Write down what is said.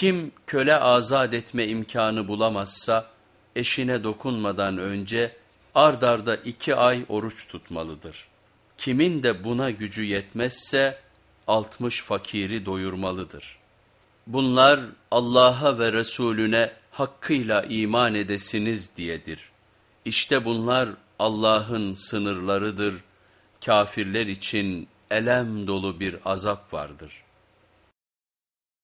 Kim köle azat etme imkanı bulamazsa eşine dokunmadan önce ard arda iki ay oruç tutmalıdır. Kimin de buna gücü yetmezse altmış fakiri doyurmalıdır. Bunlar Allah'a ve Resulüne hakkıyla iman edesiniz diyedir. İşte bunlar Allah'ın sınırlarıdır. Kafirler için elem dolu bir azap vardır.''